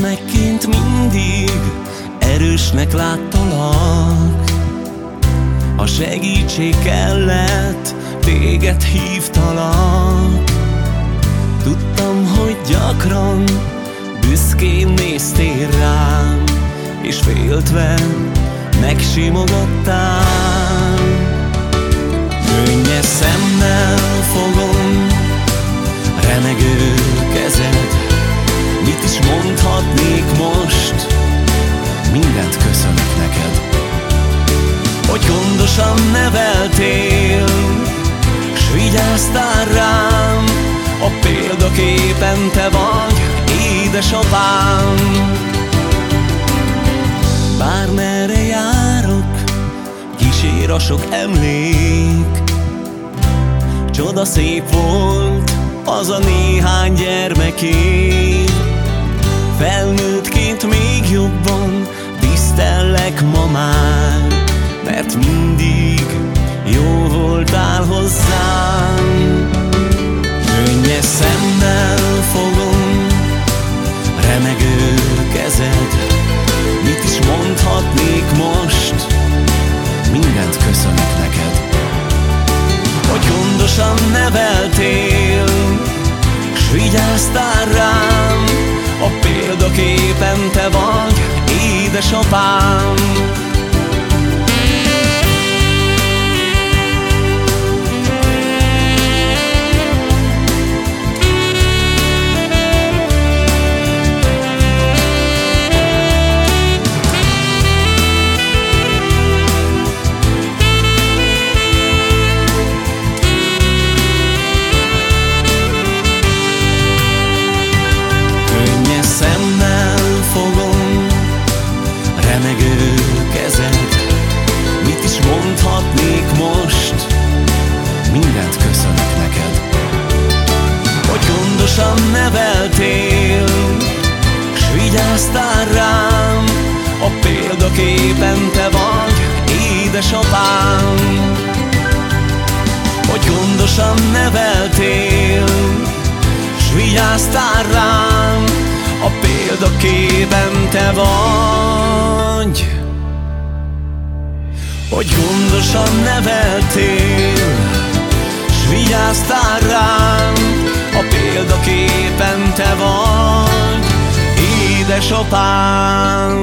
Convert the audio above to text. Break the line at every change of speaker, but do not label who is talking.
Gyermekként mindig erősnek láttalak. Ha segítség kellett, téged hívtalak. Tudtam, hogy gyakran büszkén néztél rám És féltve megsimogattál gondosan neveltél, s vigyáztál rám A példaképen te vagy, édesapám. Bármerre járok, kísér a sok emlék Csoda szép volt az a néhány gyermeké Felnőttként még jobban tisztellek ma már Mert mindig jó voltál hozzám. Könnyes szemmel fogom remegő kezed. Mit is mondhatnék most, mindent köszönök neked. Hogy gondosan neveltél, s vigyáztál rám. A példaképen te vagy, édesapám gondosan neveltél, s vigyáztál rám. A példaképen te vagy, édesapám. Hogy gondosan neveltél, s vigyáztál rám. A példakében te vagy. Hogy gondosan neveltél S vigyáztál rám A példaképen te vagy Édesapám